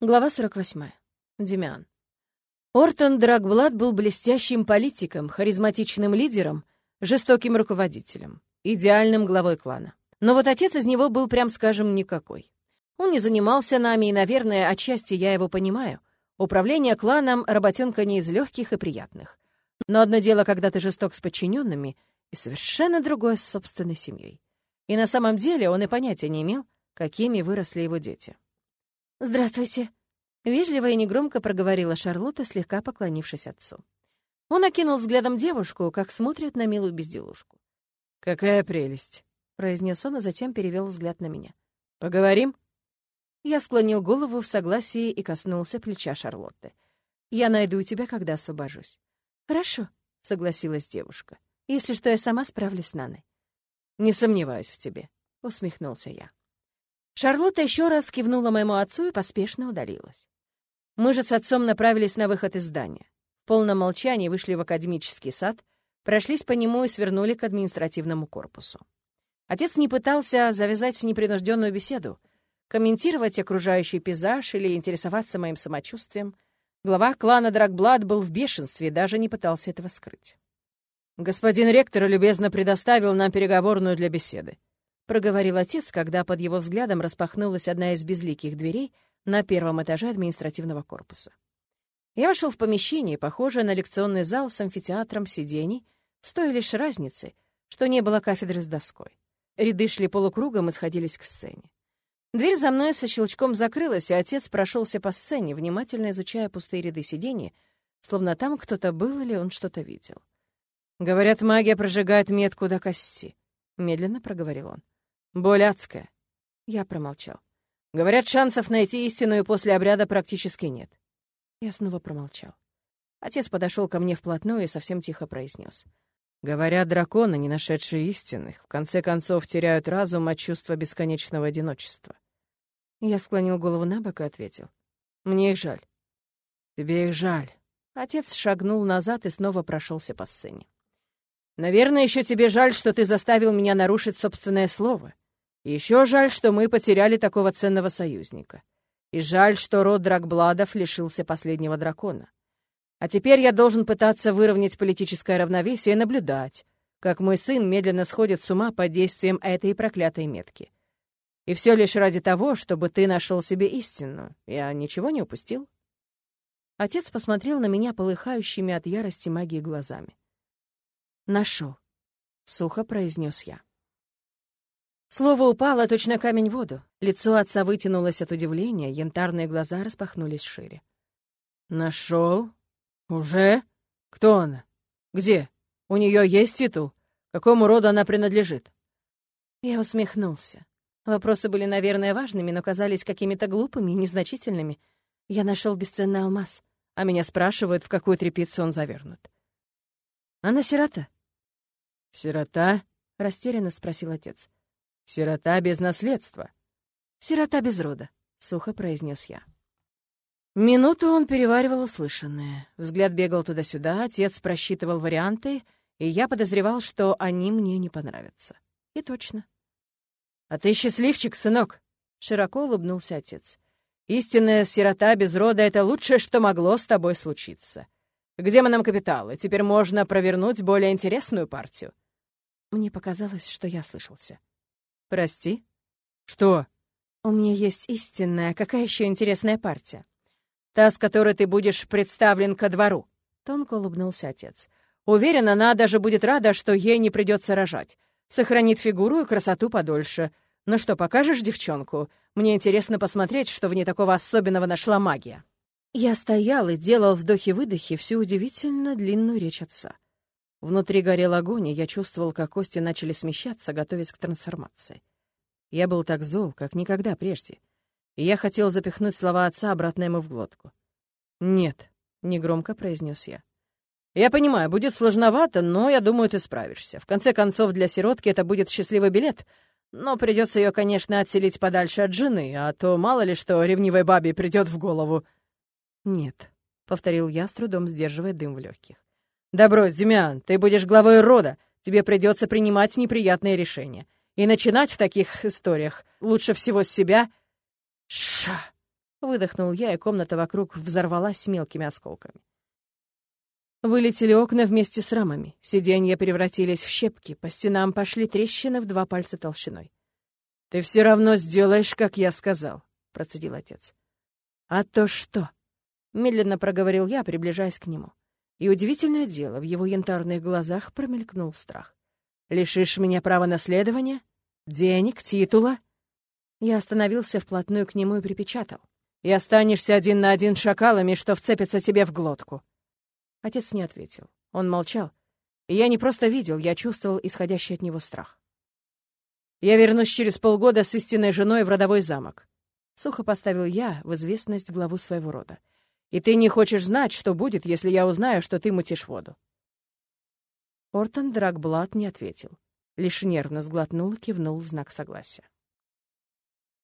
Глава 48. Демиан. Ортон Драгблад был блестящим политиком, харизматичным лидером, жестоким руководителем, идеальным главой клана. Но вот отец из него был, прям скажем, никакой. Он не занимался нами, и, наверное, отчасти я его понимаю. Управление кланом — работенка не из легких и приятных. Но одно дело, когда ты жесток с подчиненными, и совершенно другое с собственной семьей. И на самом деле он и понятия не имел, какими выросли его дети. «Здравствуйте», — вежливо и негромко проговорила Шарлотта, слегка поклонившись отцу. Он окинул взглядом девушку, как смотрят на милую безделушку. «Какая прелесть!» — произнес он, а затем перевел взгляд на меня. «Поговорим?» Я склонил голову в согласии и коснулся плеча Шарлотты. «Я найду тебя, когда освобожусь». «Хорошо», — согласилась девушка. «Если что, я сама справлюсь с Наной». «Не сомневаюсь в тебе», — усмехнулся я. Шарлотта еще раз кивнула моему отцу и поспешно удалилась. Мы же с отцом направились на выход из здания. В полном молчании вышли в академический сад, прошлись по нему и свернули к административному корпусу. Отец не пытался завязать непринужденную беседу, комментировать окружающий пейзаж или интересоваться моим самочувствием. Глава клана Драгблад был в бешенстве и даже не пытался этого скрыть. «Господин ректор любезно предоставил нам переговорную для беседы», проговорил отец, когда под его взглядом распахнулась одна из безликих дверей на первом этаже административного корпуса. Я вошел в помещение, похожее на лекционный зал с амфитеатром сидений, с той лишь разницей, что не было кафедры с доской. Ряды шли полукругом и сходились к сцене. Дверь за мной со щелчком закрылась, и отец прошелся по сцене, внимательно изучая пустые ряды сидений, словно там кто-то был или он что-то видел. «Говорят, магия прожигает метку до кости», — медленно проговорил он. Боль адская. Я промолчал. Говорят, шансов найти истину и после обряда практически нет. Я снова промолчал. Отец подошел ко мне вплотную и совсем тихо произнес: Говорят, драконы, не нашедшие истинных, в конце концов теряют разум от чувства бесконечного одиночества. Я склонил голову на бок и ответил. Мне их жаль. Тебе их жаль. Отец шагнул назад и снова прошелся по сцене. Наверное, еще тебе жаль, что ты заставил меня нарушить собственное слово. Еще жаль, что мы потеряли такого ценного союзника. И жаль, что род Драгбладов лишился последнего дракона. А теперь я должен пытаться выровнять политическое равновесие и наблюдать, как мой сын медленно сходит с ума под действием этой проклятой метки. И все лишь ради того, чтобы ты нашел себе истину. Я ничего не упустил?» Отец посмотрел на меня полыхающими от ярости магии глазами. «Нашел», — сухо произнес я. Слово упало, точно камень в воду. Лицо отца вытянулось от удивления, янтарные глаза распахнулись шире. «Нашел? Уже? Кто она? Где? У нее есть титул? Какому роду она принадлежит?» Я усмехнулся. Вопросы были, наверное, важными, но казались какими-то глупыми и незначительными. Я нашел бесценный алмаз, а меня спрашивают, в какую тряпицу он завернут. «Она сирота», «Сирота?» — растерянно спросил отец. «Сирота без наследства». «Сирота без рода», — сухо произнес я. Минуту он переваривал услышанное. Взгляд бегал туда-сюда, отец просчитывал варианты, и я подозревал, что они мне не понравятся. И точно. «А ты счастливчик, сынок!» — широко улыбнулся отец. «Истинная сирота без рода — это лучшее, что могло с тобой случиться. Где мы нам капиталы? Теперь можно провернуть более интересную партию». Мне показалось, что я слышался. «Прости?» «Что?» «У меня есть истинная, какая еще интересная партия?» «Та, с которой ты будешь представлен ко двору», — тонко улыбнулся отец. «Уверен, она даже будет рада, что ей не придется рожать. Сохранит фигуру и красоту подольше. Ну что, покажешь девчонку? Мне интересно посмотреть, что в ней такого особенного нашла магия». Я стоял и делал вдохи-выдохи всю удивительно длинную речь отца. Внутри горел огонь, и я чувствовал, как кости начали смещаться, готовясь к трансформации. Я был так зол, как никогда прежде, и я хотел запихнуть слова отца обратно ему в глотку. «Нет», — негромко произнес я. «Я понимаю, будет сложновато, но я думаю, ты справишься. В конце концов, для сиротки это будет счастливый билет, но придется ее, конечно, отселить подальше от жены, а то мало ли что ревнивой бабе придет в голову». «Нет», — повторил я, с трудом сдерживая дым в легких. «Да брось, ты будешь главой рода, тебе придется принимать неприятные решения. И начинать в таких историях лучше всего с себя...» «Ша!» Выдохнул я, и комната вокруг взорвалась мелкими осколками. Вылетели окна вместе с рамами. Сиденья превратились в щепки, по стенам пошли трещины в два пальца толщиной. «Ты все равно сделаешь, как я сказал», — процедил отец. «А то что?» — медленно проговорил я, приближаясь к нему. И удивительное дело, в его янтарных глазах промелькнул страх. «Лишишь меня права наследования? Денег, титула?» Я остановился вплотную к нему и припечатал. «И останешься один на один шакалами, что вцепятся тебе в глотку». Отец не ответил. Он молчал. И я не просто видел, я чувствовал исходящий от него страх. «Я вернусь через полгода с истинной женой в родовой замок», — сухо поставил я в известность главу своего рода. «И ты не хочешь знать, что будет, если я узнаю, что ты мутишь воду». Ортон Драгблат не ответил. Лишь нервно сглотнул и кивнул знак согласия.